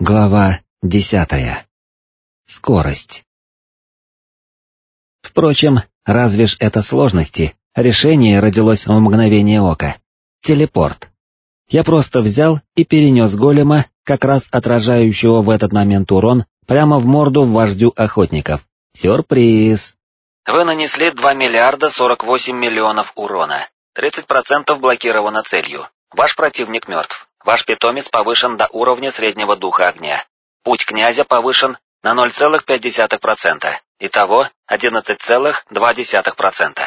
Глава десятая. Скорость. Впрочем, разве ж это сложности, решение родилось в мгновение ока. Телепорт. Я просто взял и перенес голема, как раз отражающего в этот момент урон, прямо в морду вождю охотников. Сюрприз. Вы нанесли 2 миллиарда 48 миллионов урона. 30% блокировано целью. Ваш противник мертв. Ваш питомец повышен до уровня среднего духа огня. Путь князя повышен на 0,5%. Итого 11,2%.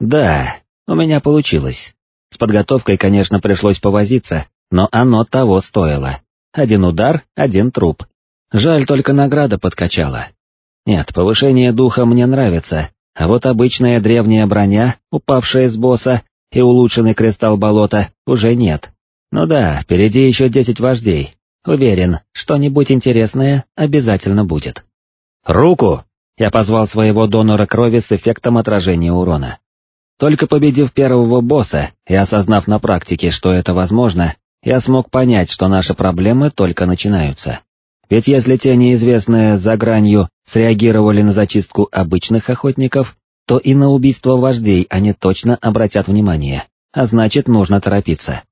Да, у меня получилось. С подготовкой, конечно, пришлось повозиться, но оно того стоило. Один удар, один труп. Жаль, только награда подкачала. Нет, повышение духа мне нравится, а вот обычная древняя броня, упавшая с босса, и улучшенный кристалл болота уже нет. Ну да, впереди еще десять вождей. Уверен, что-нибудь интересное обязательно будет. «Руку!» Я позвал своего донора крови с эффектом отражения урона. Только победив первого босса и осознав на практике, что это возможно, я смог понять, что наши проблемы только начинаются. Ведь если те неизвестные за гранью среагировали на зачистку обычных охотников, то и на убийство вождей они точно обратят внимание, а значит нужно торопиться.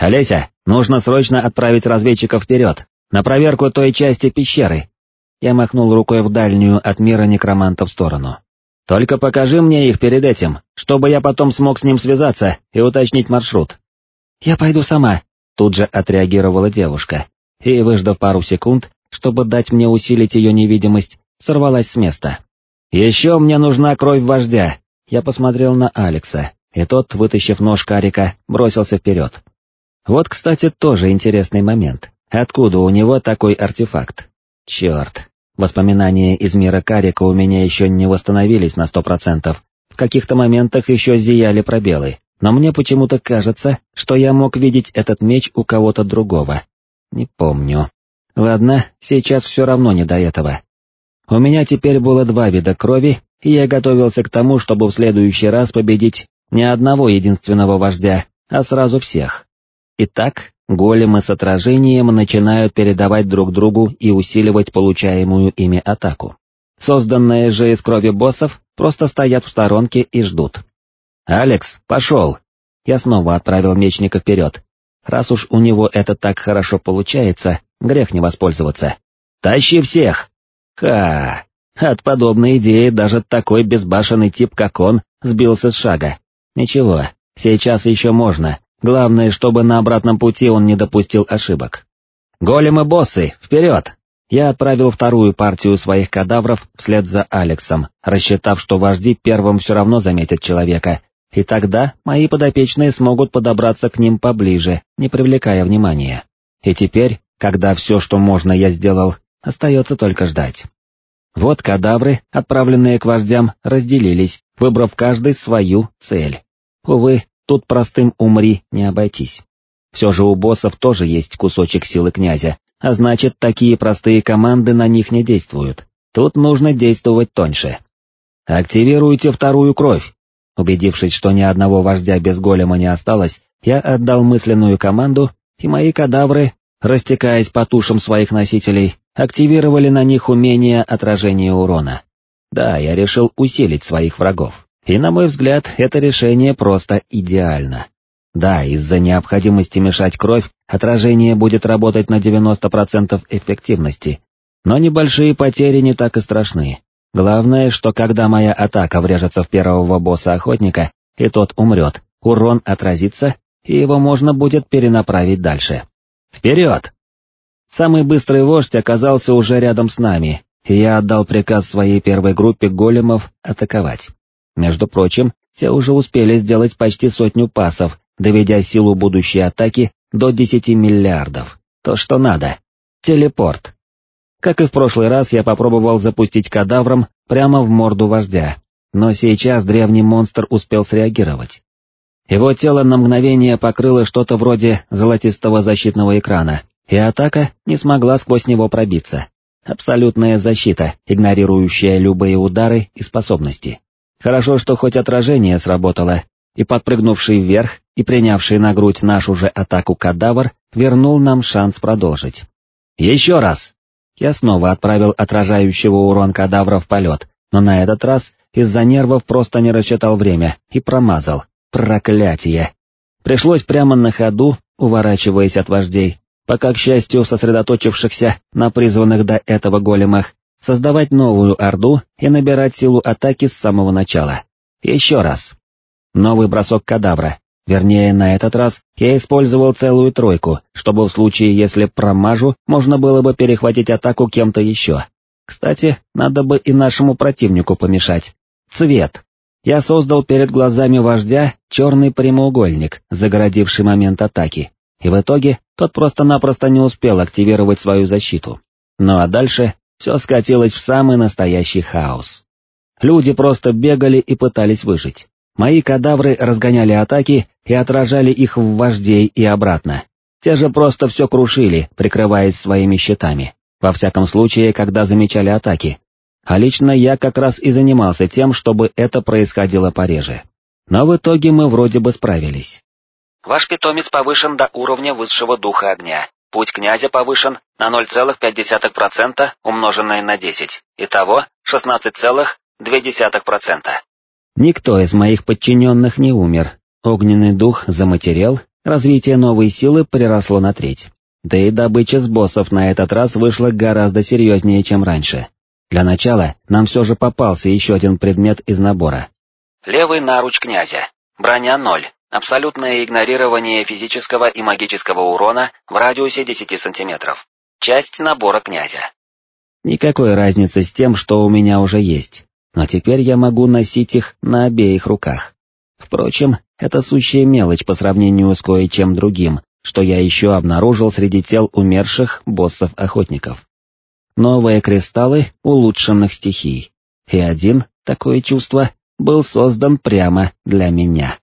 «Олеся, нужно срочно отправить разведчиков вперед, на проверку той части пещеры». Я махнул рукой в дальнюю от мира некроманта в сторону. «Только покажи мне их перед этим, чтобы я потом смог с ним связаться и уточнить маршрут». «Я пойду сама», — тут же отреагировала девушка, и, выждав пару секунд, чтобы дать мне усилить ее невидимость, сорвалась с места. «Еще мне нужна кровь вождя!» Я посмотрел на Алекса, и тот, вытащив нож карика, бросился вперед. Вот, кстати, тоже интересный момент. Откуда у него такой артефакт? Черт, воспоминания из мира карика у меня еще не восстановились на сто процентов. В каких-то моментах еще зияли пробелы, но мне почему-то кажется, что я мог видеть этот меч у кого-то другого. Не помню. Ладно, сейчас все равно не до этого. У меня теперь было два вида крови, и я готовился к тому, чтобы в следующий раз победить не одного единственного вождя, а сразу всех. Итак, големы с отражением начинают передавать друг другу и усиливать получаемую ими атаку. Созданные же из крови боссов просто стоят в сторонке и ждут. «Алекс, пошел!» Я снова отправил мечника вперед. Раз уж у него это так хорошо получается, грех не воспользоваться. «Тащи всех!» Ха! От подобной идеи даже такой безбашенный тип, как он, сбился с шага. Ничего, сейчас еще можно, главное, чтобы на обратном пути он не допустил ошибок. «Големы-боссы, вперед!» Я отправил вторую партию своих кадавров вслед за Алексом, рассчитав, что вожди первым все равно заметят человека, и тогда мои подопечные смогут подобраться к ним поближе, не привлекая внимания. И теперь, когда все, что можно, я сделал, остается только ждать. Вот кадавры, отправленные к вождям, разделились, выбрав каждый свою цель. Увы, тут простым умри не обойтись. Все же у боссов тоже есть кусочек силы князя, а значит, такие простые команды на них не действуют. Тут нужно действовать тоньше. «Активируйте вторую кровь!» Убедившись, что ни одного вождя без голема не осталось, я отдал мысленную команду, и мои кадавры, растекаясь по тушам своих носителей, активировали на них умение отражения урона. Да, я решил усилить своих врагов, и на мой взгляд это решение просто идеально. Да, из-за необходимости мешать кровь, отражение будет работать на 90% эффективности, но небольшие потери не так и страшны. Главное, что когда моя атака врежется в первого босса-охотника, и тот умрет, урон отразится, и его можно будет перенаправить дальше. Вперед! Самый быстрый вождь оказался уже рядом с нами, и я отдал приказ своей первой группе големов атаковать. Между прочим, те уже успели сделать почти сотню пасов, доведя силу будущей атаки до 10 миллиардов. То, что надо. Телепорт. Как и в прошлый раз, я попробовал запустить кадавром прямо в морду вождя, но сейчас древний монстр успел среагировать. Его тело на мгновение покрыло что-то вроде золотистого защитного экрана, и атака не смогла сквозь него пробиться. Абсолютная защита, игнорирующая любые удары и способности. Хорошо, что хоть отражение сработало, и подпрыгнувший вверх и принявший на грудь нашу же атаку кадавр вернул нам шанс продолжить. Еще раз. Я снова отправил отражающего урон кадавра в полет, но на этот раз из-за нервов просто не рассчитал время и промазал. Проклятие! Пришлось прямо на ходу, уворачиваясь от вождей, пока, к счастью, сосредоточившихся на призванных до этого големах, создавать новую орду и набирать силу атаки с самого начала. Еще раз. Новый бросок кадавра. Вернее, на этот раз я использовал целую тройку, чтобы в случае, если промажу, можно было бы перехватить атаку кем-то еще. Кстати, надо бы и нашему противнику помешать. Цвет. Я создал перед глазами вождя черный прямоугольник, загородивший момент атаки, и в итоге тот просто-напросто не успел активировать свою защиту. Ну а дальше все скатилось в самый настоящий хаос. Люди просто бегали и пытались выжить. Мои кадавры разгоняли атаки и отражали их в вождей и обратно. Те же просто все крушили, прикрываясь своими щитами, во всяком случае, когда замечали атаки. А лично я как раз и занимался тем, чтобы это происходило пореже. Но в итоге мы вроде бы справились. Ваш питомец повышен до уровня высшего духа огня. Путь князя повышен на 0,5% умноженное на 10. Итого 16,2%. Никто из моих подчиненных не умер. Огненный дух заматерел, развитие новой силы приросло на треть. Да и добыча с боссов на этот раз вышла гораздо серьезнее, чем раньше. Для начала нам все же попался еще один предмет из набора. Левый наруч князя. Броня 0. Абсолютное игнорирование физического и магического урона в радиусе 10 сантиметров. Часть набора князя. Никакой разницы с тем, что у меня уже есть, но теперь я могу носить их на обеих руках. Впрочем, это сущая мелочь по сравнению с кое-чем другим, что я еще обнаружил среди тел умерших боссов-охотников. Новые кристаллы улучшенных стихий, и один, такое чувство, был создан прямо для меня.